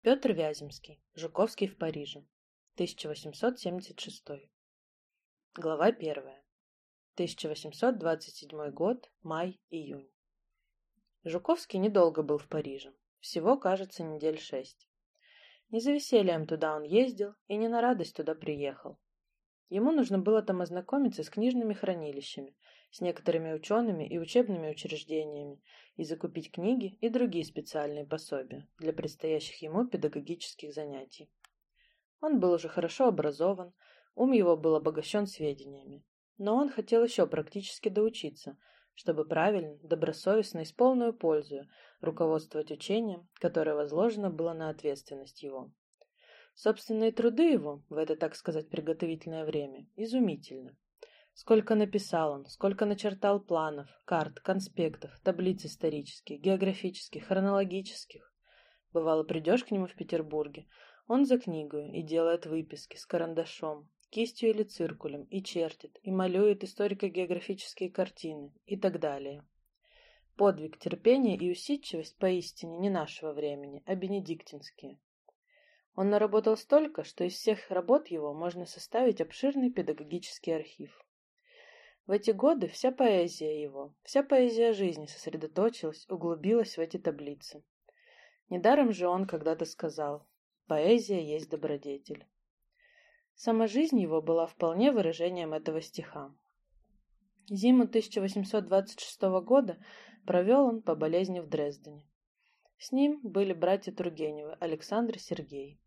Петр Вяземский. Жуковский в Париже. 1876. Глава 1. 1827 год. Май-июнь. Жуковский недолго был в Париже. Всего, кажется, недель шесть. Не за весельем туда он ездил и не на радость туда приехал. Ему нужно было там ознакомиться с книжными хранилищами, с некоторыми учеными и учебными учреждениями и закупить книги и другие специальные пособия для предстоящих ему педагогических занятий. Он был уже хорошо образован, ум его был обогащен сведениями, но он хотел еще практически доучиться, чтобы правильно, добросовестно и с полной пользой руководствовать учением, которое возложено было на ответственность его. Собственные труды его в это, так сказать, приготовительное время изумительны. Сколько написал он, сколько начертал планов, карт, конспектов, таблиц исторических, географических, хронологических. Бывало, придешь к нему в Петербурге, он за книгою и делает выписки с карандашом, кистью или циркулем, и чертит, и малюет историко-географические картины и так далее. Подвиг, терпение и усидчивость поистине не нашего времени, а бенедиктинские. Он наработал столько, что из всех работ его можно составить обширный педагогический архив. В эти годы вся поэзия его, вся поэзия жизни сосредоточилась, углубилась в эти таблицы. Недаром же он когда-то сказал «Поэзия есть добродетель». Сама жизнь его была вполне выражением этого стиха. Зиму 1826 года провел он по болезни в Дрездене. С ним были братья Тургеневы, Александр и Сергей.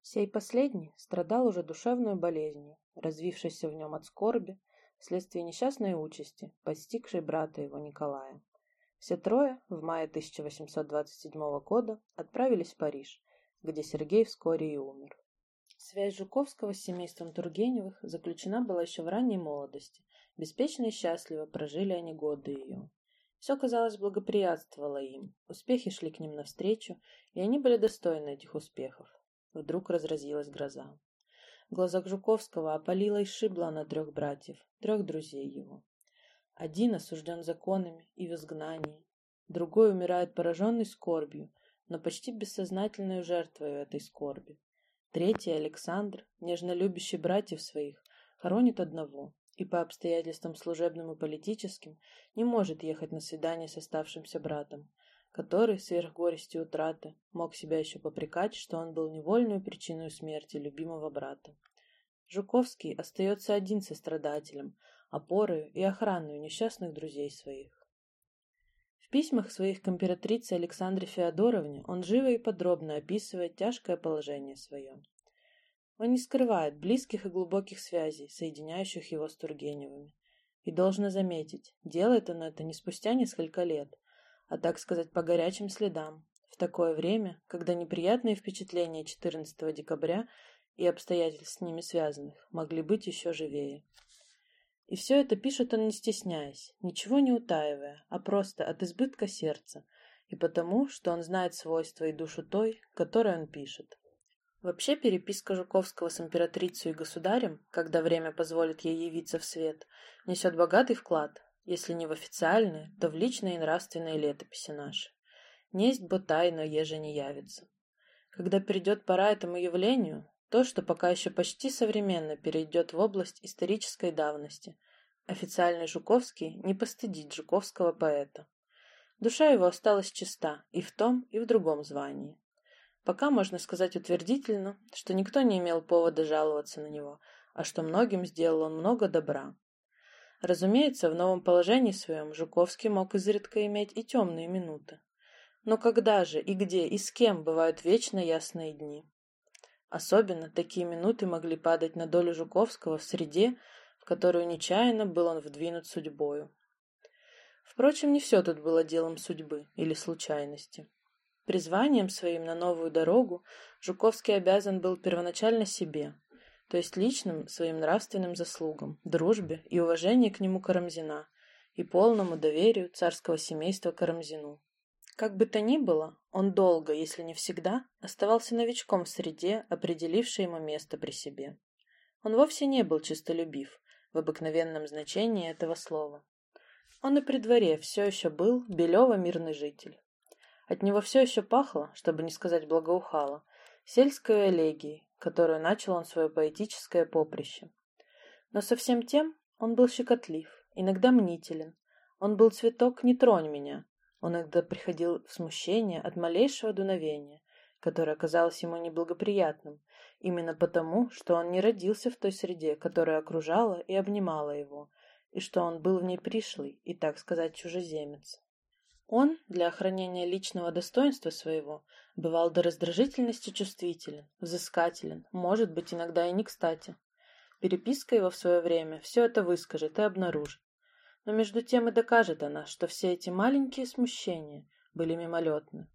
Сей последний страдал уже душевной болезнью, развившейся в нем от скорби, вследствие несчастной участи, постигшей брата его Николая. Все трое в мае 1827 года отправились в Париж, где Сергей вскоре и умер. Связь Жуковского с семейством Тургеневых заключена была еще в ранней молодости. Беспечно и счастливо прожили они годы ее. Все, казалось, благоприятствовало им, успехи шли к ним навстречу, и они были достойны этих успехов. Вдруг разразилась гроза. В глазах Жуковского опалила и шибла на трех братьев, трех друзей его. Один осужден законами и в изгнании, другой умирает пораженный скорбью, но почти бессознательной жертвой этой скорби. Третий, Александр, нежно любящий братьев своих, хоронит одного и по обстоятельствам служебным и политическим не может ехать на свидание с оставшимся братом, который, сверх горести утраты, мог себя еще попрекать, что он был невольную причиной смерти любимого брата. Жуковский остается один сострадателем, опорою и охраной несчастных друзей своих. В письмах своих к императрице Александре Феодоровне он живо и подробно описывает тяжкое положение свое. Он не скрывает близких и глубоких связей, соединяющих его с Тургеневыми. И должно заметить, делает он это не спустя несколько лет, а так сказать по горячим следам, в такое время, когда неприятные впечатления 14 декабря и обстоятельств с ними связанных могли быть еще живее. И все это пишет он не стесняясь, ничего не утаивая, а просто от избытка сердца, и потому, что он знает свойства и душу той, которой он пишет. Вообще переписка Жуковского с императрицей и государем, когда время позволит ей явиться в свет, несет богатый вклад, если не в официальные, то в личные и нравственные летописи наши. Несть бы тайно, еже не явится. Когда придет пора этому явлению, то, что пока еще почти современно перейдет в область исторической давности, официальный Жуковский не постыдит жуковского поэта. Душа его осталась чиста и в том, и в другом звании. Пока можно сказать утвердительно, что никто не имел повода жаловаться на него, а что многим сделал он много добра, Разумеется, в новом положении своем Жуковский мог изредка иметь и темные минуты. Но когда же и где и с кем бывают вечно ясные дни? Особенно такие минуты могли падать на долю Жуковского в среде, в которую нечаянно был он вдвинут судьбою. Впрочем, не все тут было делом судьбы или случайности. Призванием своим на новую дорогу Жуковский обязан был первоначально себе, то есть личным своим нравственным заслугам, дружбе и уважению к нему Карамзина и полному доверию царского семейства Карамзину. Как бы то ни было, он долго, если не всегда, оставался новичком в среде, определившей ему место при себе. Он вовсе не был чистолюбив в обыкновенном значении этого слова. Он и при дворе все еще был Белева мирный житель. От него все еще пахло, чтобы не сказать благоухало, сельской элегией, которую начал он свое поэтическое поприще. Но со всем тем он был щекотлив, иногда мнителен. Он был цветок «не тронь меня». Он иногда приходил в смущение от малейшего дуновения, которое казалось ему неблагоприятным, именно потому, что он не родился в той среде, которая окружала и обнимала его, и что он был в ней пришлый и, так сказать, чужеземец. Он, для охранения личного достоинства своего, бывал до раздражительности чувствителен, взыскателен, может быть, иногда и не кстати. Переписка его в свое время все это выскажет и обнаружит. Но между тем и докажет она, что все эти маленькие смущения были мимолетны.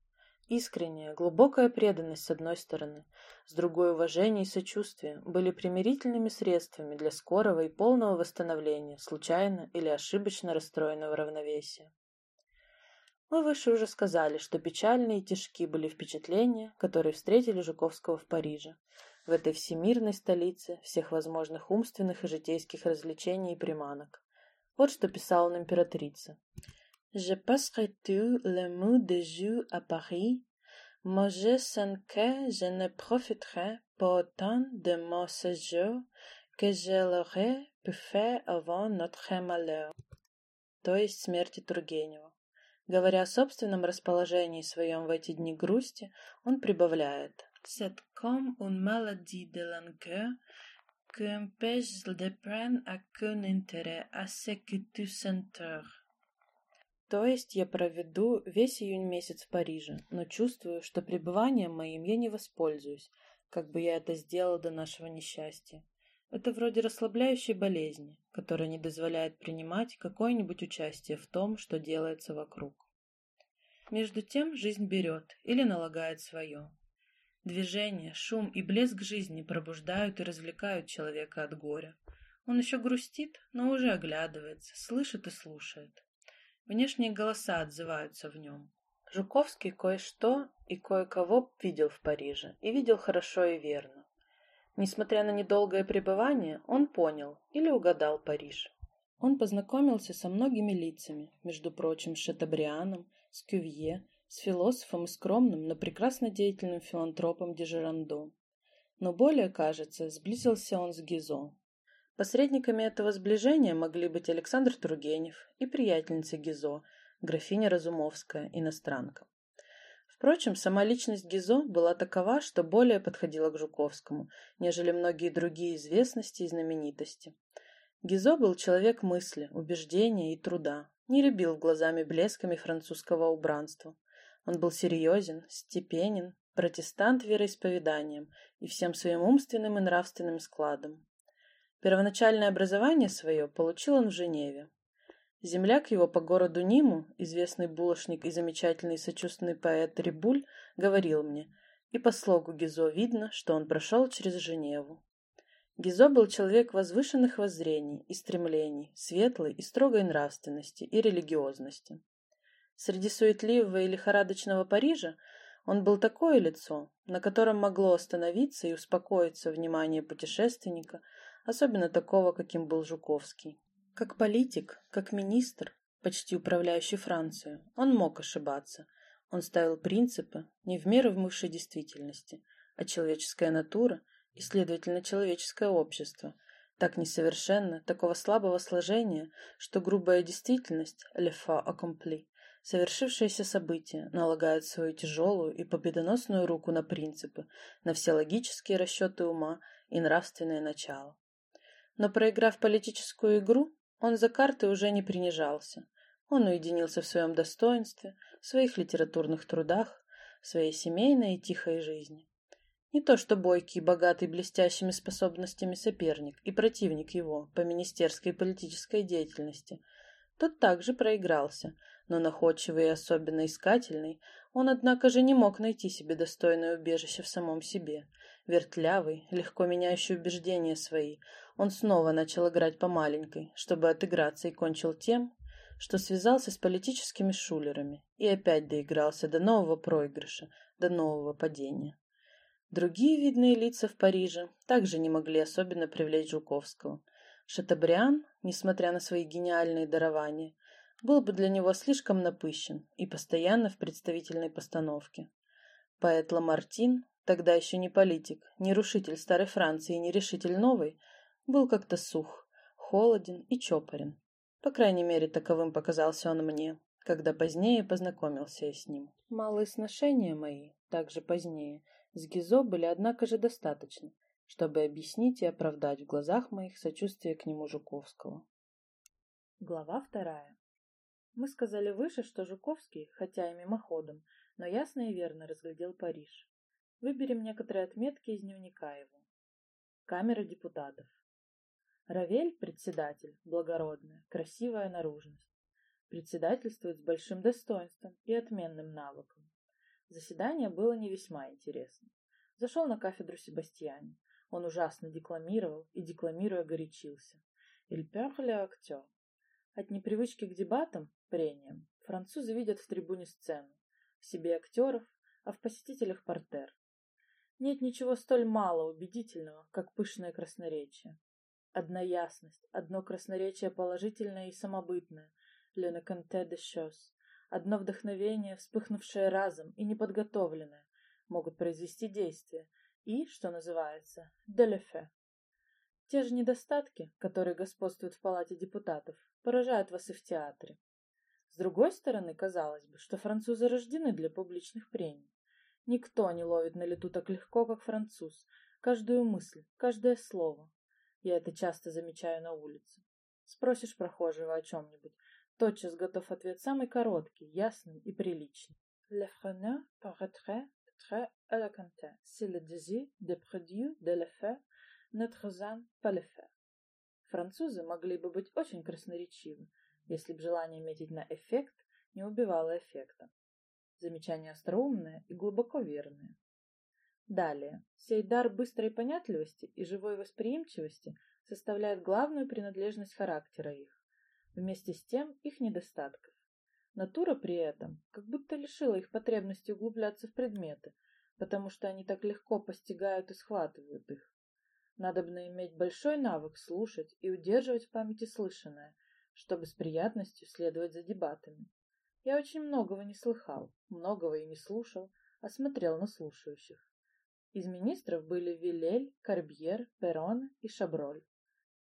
Искренняя, глубокая преданность с одной стороны, с другой уважение и сочувствие были примирительными средствами для скорого и полного восстановления случайно или ошибочно расстроенного равновесия. Мы выше уже сказали, что печальные и тяжки были впечатления, которые встретили Жуковского в Париже, в этой всемирной столице всех возможных умственных и житейских развлечений и приманок. Вот что писал он императрице. «Je passerai tout le mot de jour à Paris, mais je sens que je ne profiterai pas autant de mon séjour que je l'aurais pu faire avant notre malheur». То есть смерти Тургенева. Говоря о собственном расположении своем в эти дни грусти, он прибавляет «C'est comme une maladie de langueur qui empêche de prendre aucun intérêt à ce que tu s'enterres». То есть я проведу весь июнь месяц в Париже, но чувствую, что пребыванием моим я не воспользуюсь, как бы я это сделал до нашего несчастья. Это вроде расслабляющей болезни, которая не дозволяет принимать какое-нибудь участие в том, что делается вокруг. Между тем жизнь берет или налагает свое. Движение, шум и блеск жизни пробуждают и развлекают человека от горя. Он еще грустит, но уже оглядывается, слышит и слушает. Внешние голоса отзываются в нем. Жуковский кое-что и кое-кого видел в Париже, и видел хорошо и верно. Несмотря на недолгое пребывание, он понял или угадал Париж. Он познакомился со многими лицами, между прочим, с Шатабрианом, с Кювье, с философом и скромным, но прекрасно деятельным филантропом Дежерандо. Но более, кажется, сблизился он с Гизо. Посредниками этого сближения могли быть Александр Тургенев и приятельница Гизо, графиня Разумовская, иностранка. Впрочем, сама личность Гизо была такова, что более подходила к Жуковскому, нежели многие другие известности и знаменитости. Гизо был человек мысли, убеждения и труда, не любил глазами блесками французского убранства. Он был серьезен, степенен, протестант вероисповеданием и всем своим умственным и нравственным складом. Первоначальное образование свое получил он в Женеве. Земляк его по городу Ниму, известный булочник и замечательный сочувственный поэт Рибуль, говорил мне, и по слогу Гизо видно, что он прошел через Женеву. Гизо был человек возвышенных воззрений и стремлений, светлой и строгой нравственности и религиозности. Среди суетливого и лихорадочного Парижа он был такое лицо, на котором могло остановиться и успокоиться внимание путешественника, особенно такого, каким был Жуковский. Как политик, как министр, почти управляющий Францию, он мог ошибаться. Он ставил принципы, не в меру вмывшей действительности, а человеческая натура и, следовательно, человеческое общество, так несовершенно, такого слабого сложения, что грубая действительность, le fa accompli, совершившееся событие, налагает свою тяжелую и победоносную руку на принципы, на все логические расчеты ума и нравственное начало. Но проиграв политическую игру, он за карты уже не принижался. Он уединился в своем достоинстве, в своих литературных трудах, в своей семейной и тихой жизни. Не то что бойкий, богатый блестящими способностями соперник и противник его по министерской и политической деятельности. Тот также проигрался, но находчивый и особенно искательный, он, однако же, не мог найти себе достойное убежище в самом себе. Вертлявый, легко меняющий убеждения свои, он снова начал играть по маленькой, чтобы отыграться, и кончил тем, что связался с политическими шулерами и опять доигрался до нового проигрыша, до нового падения. Другие видные лица в Париже также не могли особенно привлечь Жуковского. Шатабриан, несмотря на свои гениальные дарования, был бы для него слишком напыщен и постоянно в представительной постановке. Поэт Ламартин, тогда еще не политик, не рушитель старой Франции и не решитель новой, был как-то сух, холоден и чопорен. По крайней мере, таковым показался он мне, когда позднее познакомился я с ним. Малые сношения мои, также позднее, с Гизо были, однако же, достаточны, чтобы объяснить и оправдать в глазах моих сочувствие к нему Жуковского. Глава вторая. Мы сказали выше, что Жуковский, хотя и мимоходом, но ясно и верно разглядел Париж. Выберем некоторые отметки из дневника его. Камера депутатов. Равель, председатель, благородная, красивая наружность. Председательствует с большим достоинством и отменным навыком. Заседание было не весьма интересно. Зашел на кафедру Себастьяне. Он ужасно декламировал и, декламируя, горячился. «Il perd le acteur». От непривычки к дебатам, прениям, французы видят в трибуне сцену, в себе актеров, а в посетителях портер. Нет ничего столь мало убедительного, как пышное красноречие. Одна ясность, одно красноречие положительное и самобытное, le necante de choses, одно вдохновение, вспыхнувшее разом и неподготовленное, могут произвести действие и, что называется, l'effet. Те же недостатки, которые господствуют в палате депутатов, поражают вас и в театре. С другой стороны, казалось бы, что французы рождены для публичных прений. Никто не ловит на лету так легко, как француз, каждую мысль, каждое слово, я это часто замечаю на улице. Спросишь прохожего о чем-нибудь, тотчас готов ответ самый короткий, ясный и приличный. Le freineur paraîtrait très éloquent si le désir de produire de l'effet ne transcende pas l'effet. Французы могли бы быть очень красноречивы, если б желание метить на эффект не убивало эффекта. Замечание остроумное и глубоко верное. Далее, сей дар быстрой понятливости и живой восприимчивости составляет главную принадлежность характера их, вместе с тем их недостатков. Натура при этом как будто лишила их потребности углубляться в предметы, потому что они так легко постигают и схватывают их. Надобно иметь большой навык слушать и удерживать в памяти слышанное, чтобы с приятностью следовать за дебатами. Я очень многого не слыхал, многого и не слушал, а смотрел на слушающих. Из министров были Вилель, Карбьер, Перрон и Шаброль.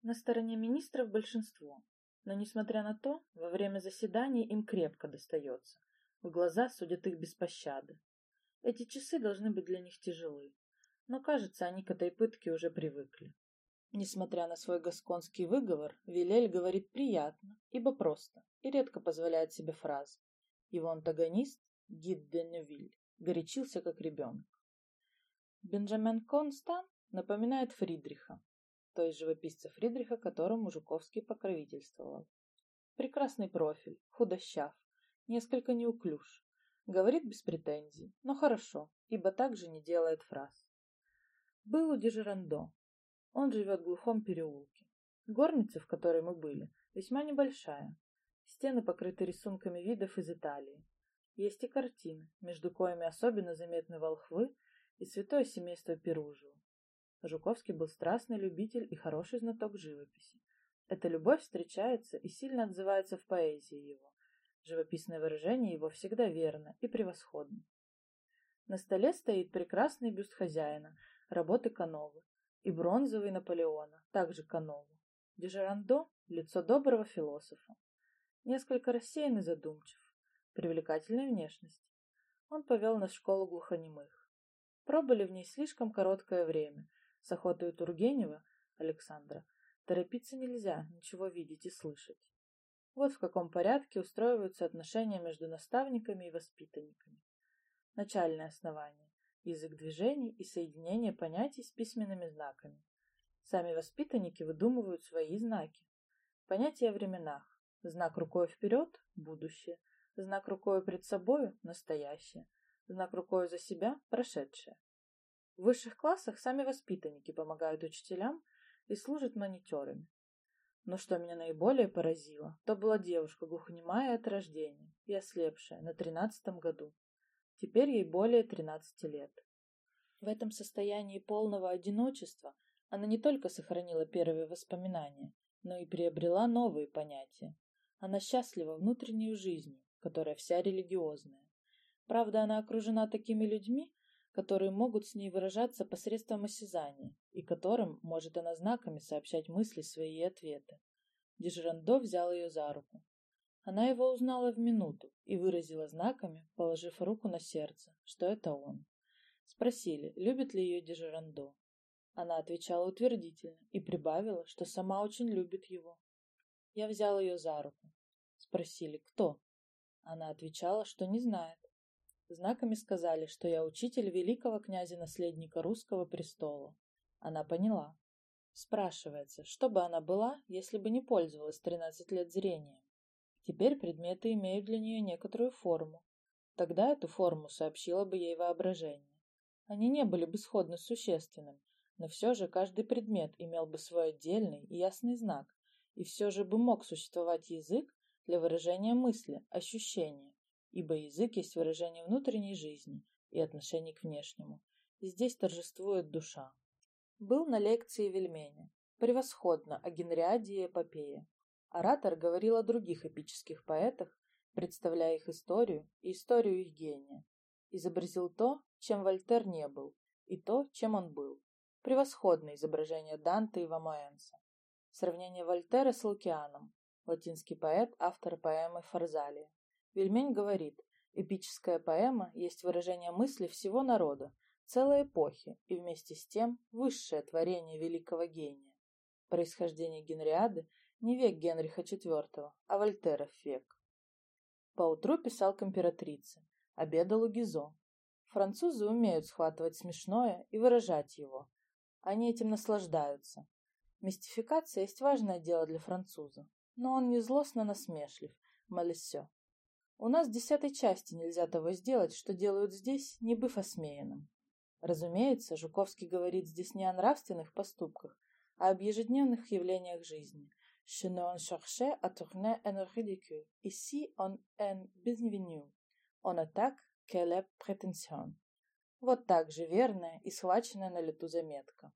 На стороне министров большинство, но, несмотря на то, во время заседаний им крепко достается. В глаза судят их без пощады. Эти часы должны быть для них тяжелы, но, кажется, они к этой пытке уже привыкли. Несмотря на свой гасконский выговор, Вилель говорит приятно, ибо просто, и редко позволяет себе фразы. Его антагонист, Гид де Невиль, горячился как ребенок. Бенджамен Констан напоминает Фридриха, то есть живописца Фридриха, которому Жуковский покровительствовал. Прекрасный профиль, худощав, несколько неуклюж. Говорит без претензий, но хорошо, ибо также не делает фраз. Был у Дежерандо. Он живет в глухом переулке. Горница, в которой мы были, весьма небольшая. Стены покрыты рисунками видов из Италии. Есть и картины, между коими особенно заметны волхвы и святое семейство Перужио. Жуковский был страстный любитель и хороший знаток живописи. Эта любовь встречается и сильно отзывается в поэзии его. Живописное выражение его всегда верно и превосходно. На столе стоит прекрасный бюст хозяина, работы Кановы, и бронзовый Наполеона, также Канову. Дежерандо — лицо доброго философа. Несколько рассеян и задумчив, привлекательной внешности. Он повел нас в школу глухонемых. Пробыли в ней слишком короткое время. С охотой Тургенева, Александра, торопиться нельзя, ничего видеть и слышать. Вот в каком порядке устроиваются отношения между наставниками и воспитанниками. Начальное основание – язык движений и соединение понятий с письменными знаками. Сами воспитанники выдумывают свои знаки. Понятия о временах. Знак рукой вперед – будущее. Знак рукой пред собою – настоящее знак рукой за себя – прошедшее. В высших классах сами воспитанники помогают учителям и служат мониторами. Но что меня наиболее поразило, то была девушка глухонемая от рождения и ослепшая на тринадцатом году. Теперь ей более тринадцати лет. В этом состоянии полного одиночества она не только сохранила первые воспоминания, но и приобрела новые понятия. Она счастлива внутренней жизнью, которая вся религиозная. Правда, она окружена такими людьми, которые могут с ней выражаться посредством осязания, и которым может она знаками сообщать мысли свои и ответы. Дежирандо взял ее за руку. Она его узнала в минуту и выразила знаками, положив руку на сердце, что это он. Спросили, любит ли ее Дежирандо. Она отвечала утвердительно и прибавила, что сама очень любит его. Я взял ее за руку. Спросили, кто? Она отвечала, что не знает. Знаками сказали, что я учитель великого князя-наследника русского престола. Она поняла. Спрашивается, что бы она была, если бы не пользовалась 13 лет зрением. Теперь предметы имеют для нее некоторую форму. Тогда эту форму сообщило бы ей воображение. Они не были бы сходно существенным, но все же каждый предмет имел бы свой отдельный и ясный знак, и все же бы мог существовать язык для выражения мысли, ощущения, ибо язык есть выражение внутренней жизни и отношений к внешнему. И здесь торжествует душа. Был на лекции Вельмене. Превосходно о Генриаде и эпопее. Оратор говорил о других эпических поэтах, представляя их историю и историю их гения. Изобразил то, чем Вольтер не был, и то, чем он был. Превосходное изображение Данте и Вамоэнса. Сравнение Вольтера с Лукианом. Латинский поэт, автор поэмы «Фарзалия». Вельмень говорит, эпическая поэма есть выражение мысли всего народа, целой эпохи и вместе с тем высшее творение великого гения. Происхождение Генриады не век Генриха IV, а Вольтеров век. Поутру писал к императрице, обедал у Гизо. Французы умеют схватывать смешное и выражать его. Они этим наслаждаются. Мистификация есть важное дело для француза, но он не злостно насмешлив, малесё. У нас десятой части нельзя того сделать, что делают здесь, не быв осмеянным. Разумеется, Жуковский говорит здесь не о нравственных поступках, а об ежедневных явлениях жизни. Je ne cherchais à tourner un ridicule. Ici, on est bienvenu. On attaque quelle prétention. Вот так же верная и схваченная на лету заметка.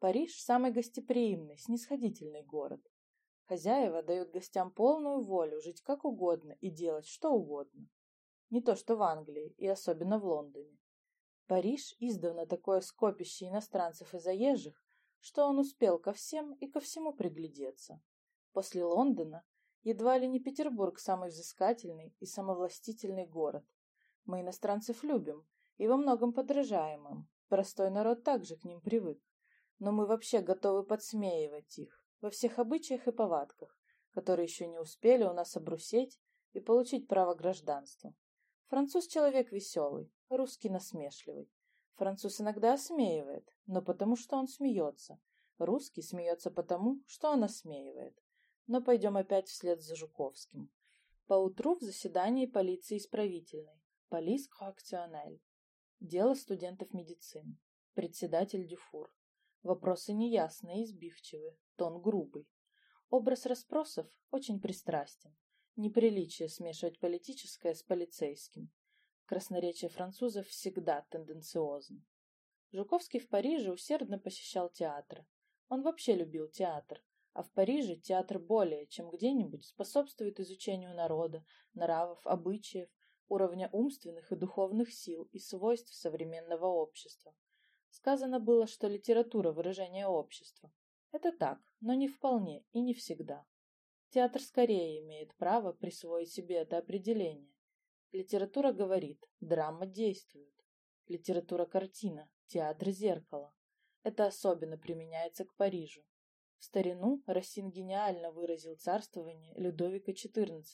Париж – самый гостеприимный, снисходительный город. Хозяева дают гостям полную волю жить как угодно и делать что угодно. Не то что в Англии и особенно в Лондоне. Париж издавна такое скопище иностранцев и заезжих, что он успел ко всем и ко всему приглядеться. После Лондона едва ли не Петербург самый взыскательный и самовластительный город. Мы иностранцев любим и во многом подражаем им. Простой народ также к ним привык. Но мы вообще готовы подсмеивать их во всех обычаях и повадках, которые еще не успели у нас обрусеть и получить право гражданства. Француз человек веселый, русский насмешливый. Француз иногда осмеивает, но потому что он смеется. Русский смеется потому, что он осмеивает. Но пойдем опять вслед за Жуковским. Поутру в заседании полиции исправительной. Полис коакционель. Дело студентов медицины. Председатель Дюфур. Вопросы неясные и сбивчивые, тон грубый. Образ расспросов очень пристрастен. Неприличие смешивать политическое с полицейским. Красноречие французов всегда тенденциозно. Жуковский в Париже усердно посещал театры. Он вообще любил театр, а в Париже театр более, чем где-нибудь, способствует изучению народа, нравов, обычаев, уровня умственных и духовных сил и свойств современного общества. Сказано было, что литература – выражение общества. Это так, но не вполне и не всегда. Театр скорее имеет право присвоить себе это определение. Литература говорит, драма действует. Литература – картина, театр – зеркало. Это особенно применяется к Парижу. В старину Рассин гениально выразил царствование Людовика XIV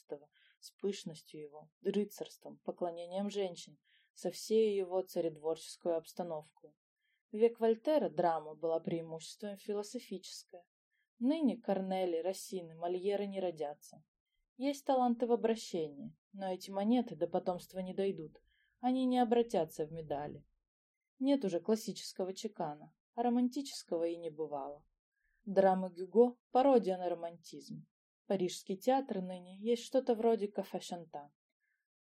с пышностью его, рыцарством, поклонением женщин, со всей его царедворческую обстановку. В век Вольтера драма была преимуществом философическое. Ныне Корнели, Рассины, Мольеры не родятся. Есть таланты в обращении, но эти монеты до потомства не дойдут. Они не обратятся в медали. Нет уже классического чекана, а романтического и не бывало. Драма Гюго – пародия на романтизм. Парижский театр ныне есть что-то вроде кафе Шанта.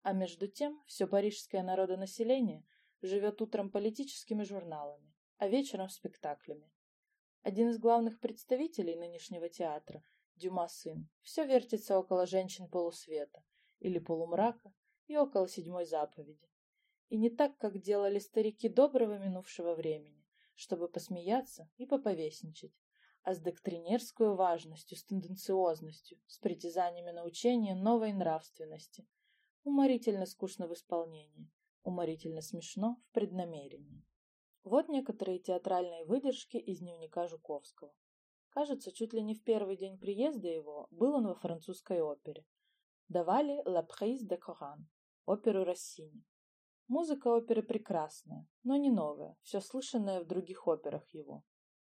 А между тем все парижское народонаселение живет утром политическими журналами, а вечером спектаклями. Один из главных представителей нынешнего театра Дюма сын. Все вертится около женщин полусвета или полумрака и около седьмой заповеди. И не так, как делали старики доброго минувшего времени, чтобы посмеяться и поповесничать, а с доктринерскую важностью, с тенденциозностью, с притязаниями на учение новой нравственности. Уморительно скучно в исполнении, уморительно смешно в преднамерении. Вот некоторые театральные выдержки из дневника Жуковского. Кажется, чуть ли не в первый день приезда его был он во французской опере. Давали «La prise de Coran» — оперу Россини. Музыка оперы прекрасная, но не новая, все слышанное в других операх его.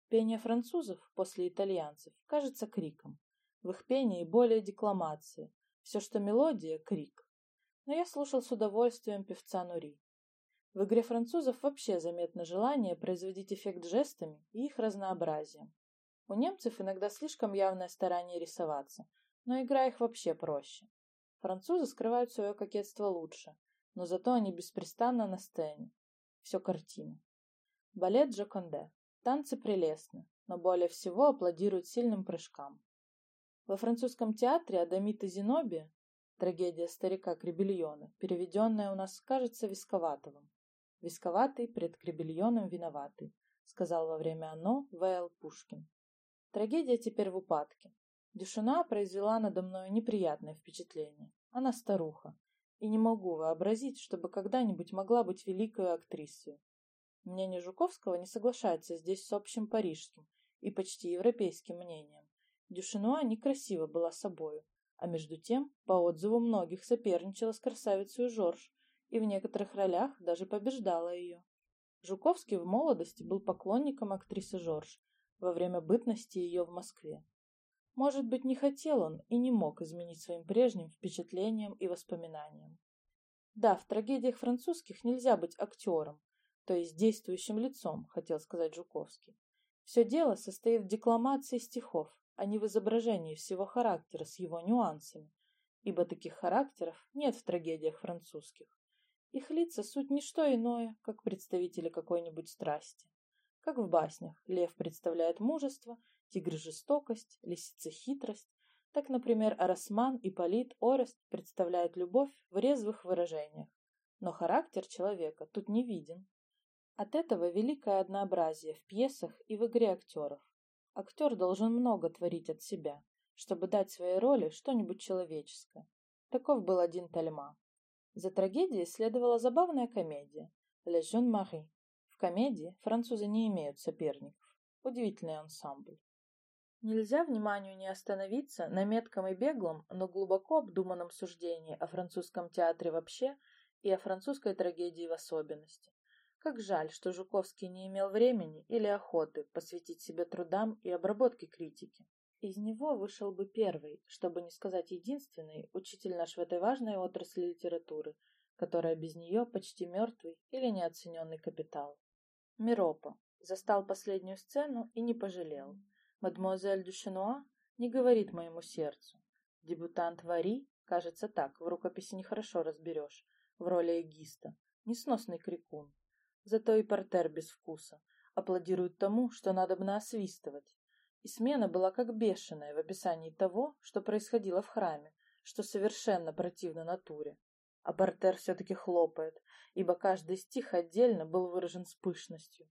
Пение французов после итальянцев кажется криком. В их пении более декламации. Все, что мелодия — крик. Но я слушал с удовольствием певца Нури. В игре французов вообще заметно желание производить эффект жестами и их разнообразием. У немцев иногда слишком явное старание рисоваться, но игра их вообще проще. Французы скрывают свое кокетство лучше, но зато они беспрестанно на сцене. Все картина. Балет Джоконде. Танцы прелестны, но более всего аплодируют сильным прыжкам. Во французском театре Адамита Зиноби трагедия старика Кребельона, переведенная у нас, кажется, Висковатовым. Висковатый пред Кребельоном виноватый, сказал во время оно В.Л. Пушкин. Трагедия теперь в упадке. Дюшина произвела надо мною неприятное впечатление. Она старуха, и не могу вообразить, чтобы когда-нибудь могла быть великой актрисой. Мнение Жуковского не соглашается здесь с общим парижским и почти европейским мнением. Дюшинуа некрасиво была собою, а между тем, по отзыву многих, соперничала с красавицей Жорж и в некоторых ролях даже побеждала ее. Жуковский в молодости был поклонником актрисы Жорж во время бытности ее в Москве. Может быть, не хотел он и не мог изменить своим прежним впечатлениям и воспоминаниям. Да, в трагедиях французских нельзя быть актером, то есть действующим лицом, хотел сказать Жуковский. Все дело состоит в декламации стихов, а не в изображении всего характера с его нюансами, ибо таких характеров нет в трагедиях французских. Их лица суть не что иное, как представители какой-нибудь страсти. Как в баснях лев представляет мужество, тигр жестокость, лисица хитрость, так, например, Арасман, Ипполит, Орест представляют любовь в резвых выражениях. Но характер человека тут не виден. От этого великое однообразие в пьесах и в игре актеров. Актер должен много творить от себя, чтобы дать своей роли что-нибудь человеческое. Таков был один Тальма. За трагедией следовала забавная комедия «Le Jeune Marie». В комедии французы не имеют соперников. Удивительный ансамбль. Нельзя вниманию не остановиться на метком и беглом, но глубоко обдуманном суждении о французском театре вообще и о французской трагедии в особенности. Как жаль, что Жуковский не имел времени или охоты посвятить себе трудам и обработке критики. Из него вышел бы первый, чтобы не сказать единственный, учитель наш в этой важной отрасли литературы, которая без нее почти мертвый или неоцененный капитал. Миропа. Застал последнюю сцену и не пожалел. Мадемуазель Дюшенуа не говорит моему сердцу. Дебютант Вари, кажется так, в рукописи нехорошо разберешь, в роли эгиста, несносный крикун. Зато и портер без вкуса. Аплодируют тому, что надо бы насвистывать, и смена была как бешеная в описании того, что происходило в храме, что совершенно противно натуре. А портер все-таки хлопает, ибо каждый стих отдельно был выражен с пышностью.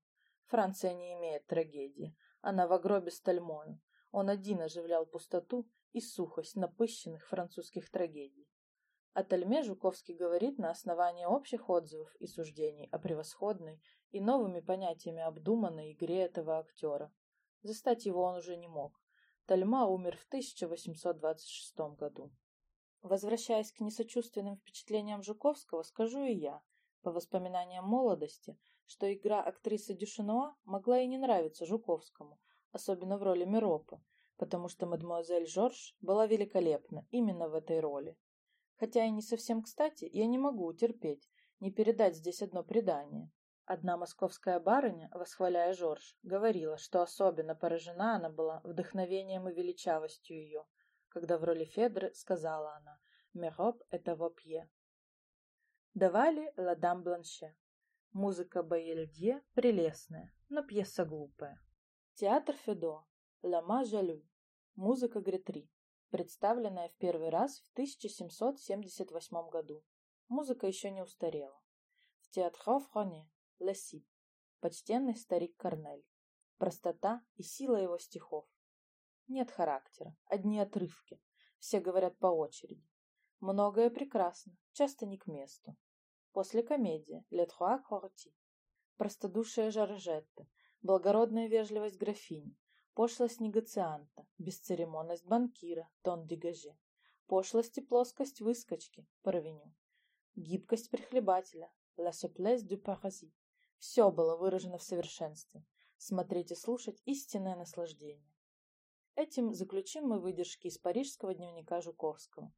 Франция не имеет трагедии, она в гробе с Тальмою. Он один оживлял пустоту и сухость напыщенных французских трагедий. О Тальме Жуковский говорит на основании общих отзывов и суждений о превосходной и новыми понятиями обдуманной игре этого актера, Застать его он уже не мог. Тальма умер в 1826 году. Возвращаясь к несочувственным впечатлениям Жуковского, скажу и я, по воспоминаниям молодости, что игра актрисы Дюшенуа могла и не нравиться Жуковскому, особенно в роли Миропы, потому что мадемуазель Жорж была великолепна именно в этой роли. Хотя и не совсем кстати, я не могу утерпеть, не передать здесь одно предание. Одна московская барыня, восхваляя Жорж, говорила, что особенно поражена она была вдохновением и величавостью ее, когда в роли Федры сказала она «Мероп это вопье». Давали «Ладам Бланше». Музыка Баильдье прелестная, но пьеса глупая. Театр Федо. Лама Жалю. Музыка Гретри, представленная в первый раз в 1778 году. Музыка еще не устарела. В театре Фроне Лесип, почтенный старик Корнель. Простота и сила его стихов. Нет характера, одни отрывки. Все говорят по очереди. Многое прекрасно, часто не к месту. После комедии «Les trois quartiers». Простодушие Жоржетта, благородная вежливость графини, пошлость негацианта, бесцеремонность банкира, тон дегаже, пошлость и плоскость выскочки, парвеню, гибкость прихлебателя, la souplesse du parasite. Все было выражено в совершенстве. Смотреть и слушать истинное наслаждение. Этим заключим мы выдержки из парижского дневника Жуковского.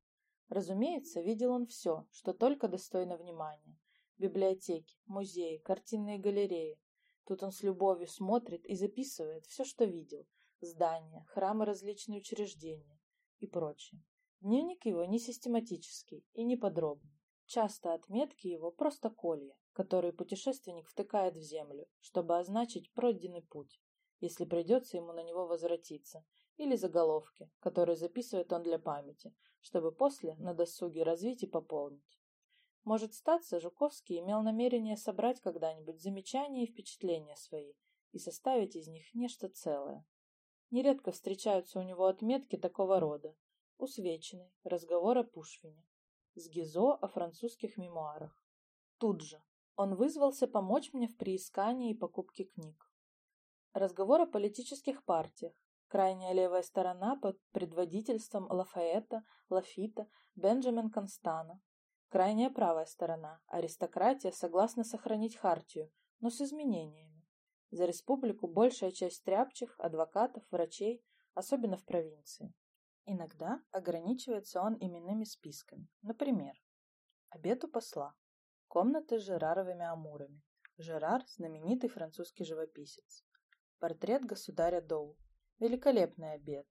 Разумеется, видел он все, что только достойно внимания. Библиотеки, музеи, картинные галереи, Тут он с любовью смотрит и записывает все, что видел. Здания, храмы, различные учреждения и прочее. Дневник его не систематический и не подробный. Часто отметки его просто колья, которые путешественник втыкает в землю, чтобы означить пройденный путь, если придется ему на него возвратиться, или заголовки, которые записывает он для памяти, чтобы после на досуге развить и пополнить. Может статься, Жуковский имел намерение собрать когда-нибудь замечания и впечатления свои и составить из них нечто целое. Нередко встречаются у него отметки такого рода. Усвеченный, разговор о Пушвине. С Гизо о французских мемуарах. Тут же. Он вызвался помочь мне в приискании и покупке книг. Разговор о политических партиях. Крайняя левая сторона под предводительством Лафаэта, Лафита, Бенджамин Констана, Крайняя правая сторона. Аристократия согласна сохранить хартию, но с изменениями. За республику большая часть тряпчих, адвокатов, врачей, особенно в провинции. Иногда ограничивается он именными списками. Например, обед у посла, комнаты с Жераровыми амурами. Жерар – знаменитый французский живописец. Портрет государя Доу. Великолепный обед.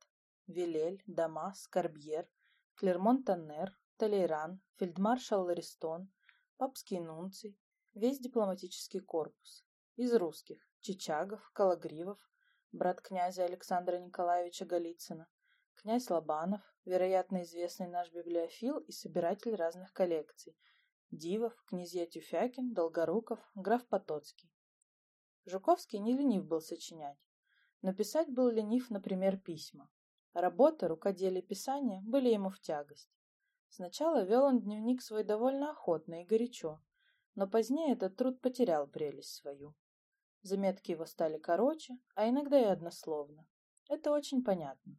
Вилель, Дамас, Карбьер, Клермон-Таннер, Толейран, фельдмаршал Ларистон, папский нунций, весь дипломатический корпус. Из русских – Чичагов, Калагривов, брат князя Александра Николаевича Голицына, князь Лобанов, вероятно известный наш библиофил и собиратель разных коллекций, Дивов, князья Тюфякин, Долгоруков, граф Потоцкий. Жуковский не ленив был сочинять, но писать был ленив, например, письма. Работа, рукоделие писания были ему в тягость. Сначала вел он дневник свой довольно охотно и горячо, но позднее этот труд потерял прелесть свою. Заметки его стали короче, а иногда и однословно. Это очень понятно.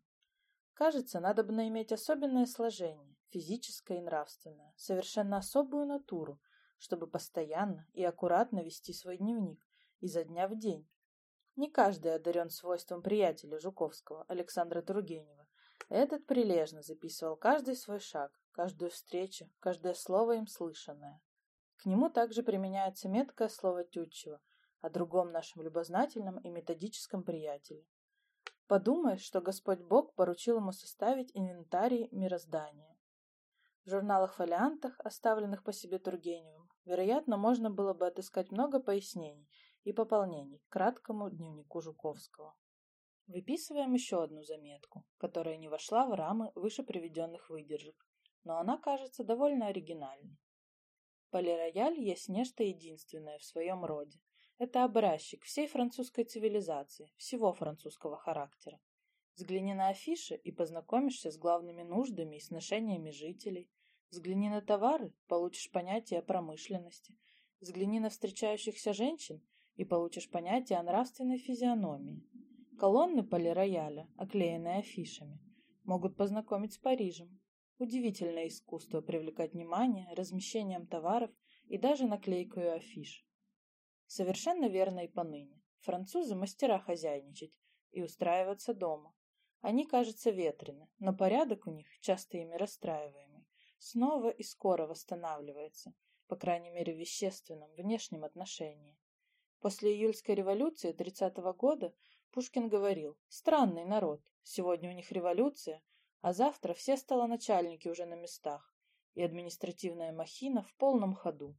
Кажется, надо бы иметь особенное сложение, физическое и нравственное, совершенно особую натуру, чтобы постоянно и аккуратно вести свой дневник изо дня в день. Не каждый одарен свойством приятеля Жуковского, Александра Тургенева. Этот прилежно записывал каждый свой шаг, каждую встречу, каждое слово им слышанное. К нему также применяется меткое слово Тютчева о другом нашем любознательном и методическом приятеле. Подумаешь, что Господь Бог поручил ему составить инвентарий мироздания. В журналах-фолиантах, оставленных по себе Тургеневым, вероятно, можно было бы отыскать много пояснений и пополнений к краткому дневнику Жуковского. Выписываем еще одну заметку, которая не вошла в рамы выше приведенных выдержек, но она кажется довольно оригинальной. Полирояль есть нечто единственное в своем роде. Это образчик всей французской цивилизации, всего французского характера. Взгляни на афиши и познакомишься с главными нуждами и сношениями жителей. Взгляни на товары, получишь понятие о промышленности. Взгляни на встречающихся женщин и получишь понятие о нравственной физиономии. Колонны полирояля, оклеенные афишами, могут познакомить с Парижем, Удивительное искусство привлекать внимание размещением товаров и даже наклейкой афиш. Совершенно верно и поныне. Французы мастера хозяйничать и устраиваться дома. Они, кажется, ветрены, но порядок у них, часто ими расстраиваемый, снова и скоро восстанавливается, по крайней мере в вещественном, внешнем отношении. После июльской революции 30-го года Пушкин говорил «Странный народ, сегодня у них революция, а завтра все столоначальники уже на местах, и административная махина в полном ходу.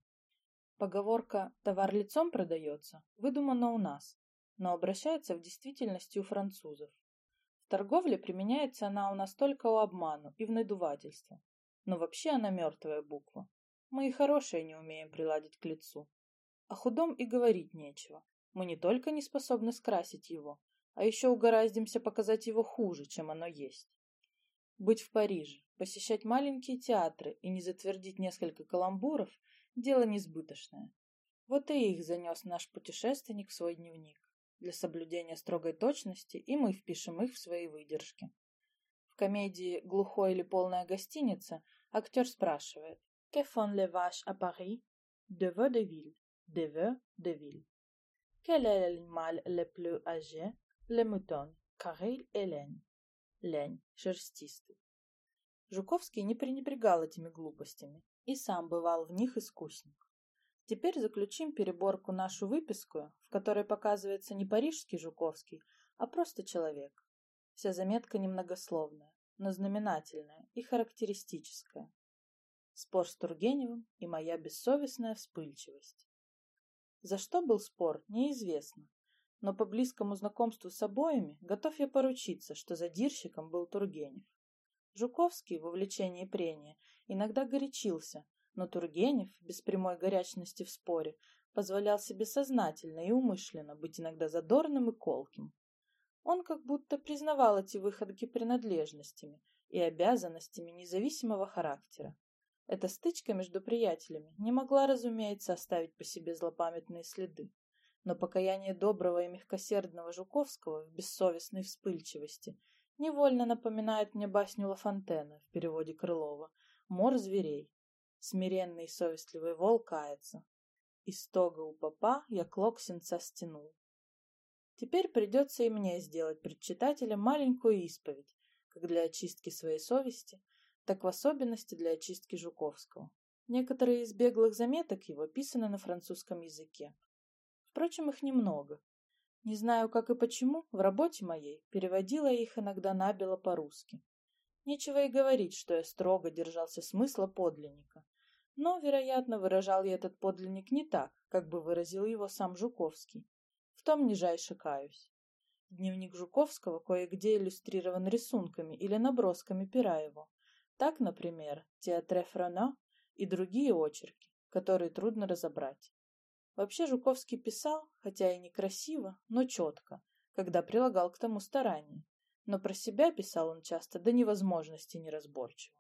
Поговорка «товар лицом продается» выдумана у нас, но обращается в действительности у французов. В торговле применяется она у нас только у обману и в надувательство. Но вообще она мертвая буква. Мы и хорошее не умеем приладить к лицу. О худом и говорить нечего. Мы не только не способны скрасить его, а еще угораздимся показать его хуже, чем оно есть. Быть в Париже, посещать маленькие театры и не затвердить несколько каламбуров – дело несбыточное. Вот и их занес наш путешественник в свой дневник. Для соблюдения строгой точности и мы впишем их в свои выдержки. В комедии «Глухой или полная гостиница» актер спрашивает «Que font les vaches à Paris?» «De vaudeville». «De vaudeville». «Quel est l'animal le plus âgé?» «Le mouton». «Car et laine». Лянь, шерстистый. Жуковский не пренебрегал этими глупостями и сам бывал в них искусник. Теперь заключим переборку нашу выписку, в которой показывается не парижский Жуковский, а просто человек. Вся заметка немногословная, но знаменательная и характеристическая. Спор с Тургеневым и моя бессовестная вспыльчивость. За что был спор, неизвестно, но по близкому знакомству с обоими готов я поручиться, что задирщиком был Тургенев. Жуковский в увлечении прения иногда горячился, но Тургенев, без прямой горячности в споре, позволял себе сознательно и умышленно быть иногда задорным и колким. Он как будто признавал эти выходки принадлежностями и обязанностями независимого характера. Эта стычка между приятелями не могла, разумеется, оставить по себе злопамятные следы но покаяние доброго и мягкосердного Жуковского в бессовестной вспыльчивости невольно напоминает мне басню Лафонтена в переводе Крылова «Мор зверей». Смиренный и совестливый волк кается. Из стога у попа я клок сенца стянул. Теперь придется и мне сделать пред читателем маленькую исповедь, как для очистки своей совести, так в особенности для очистки Жуковского. Некоторые из беглых заметок его писаны на французском языке. Впрочем, их немного. Не знаю, как и почему, в работе моей переводила их иногда набело по-русски. Нечего и говорить, что я строго держался смысла подлинника. Но, вероятно, выражал я этот подлинник не так, как бы выразил его сам Жуковский. В том нижайше каюсь. Дневник Жуковского кое-где иллюстрирован рисунками или набросками пера его. Так, например, «Театре Франа» и другие очерки, которые трудно разобрать. Вообще Жуковский писал, хотя и некрасиво, но четко, когда прилагал к тому старание. Но про себя писал он часто до невозможности неразборчиво.